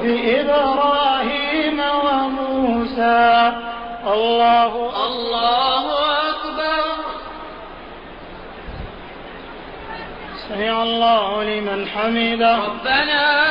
صحف إبراهيم وموسى. الله الله أكبر. سمع الله لمن حمده. ربنا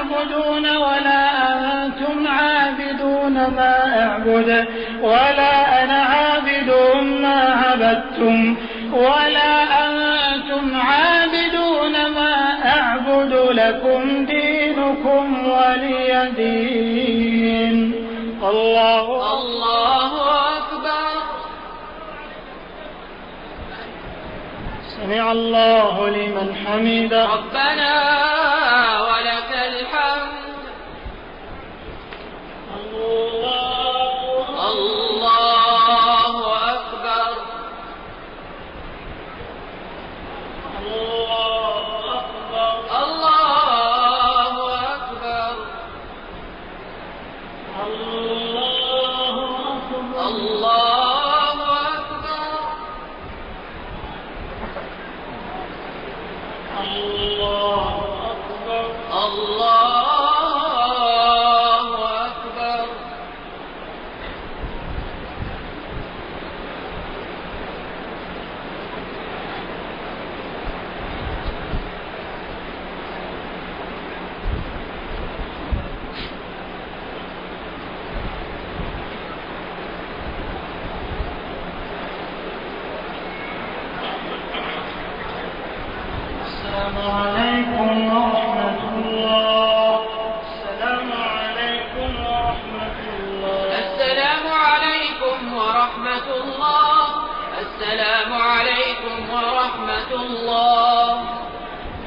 تعبدون ولا أنتم عابدون ما أعبد ولا أنا عابد ما عبدتم ولا أنتم عابدون ما أعبد لكم دينكم ولي دين. الله الله أكبر. سمع الله لمن حمده. ربنا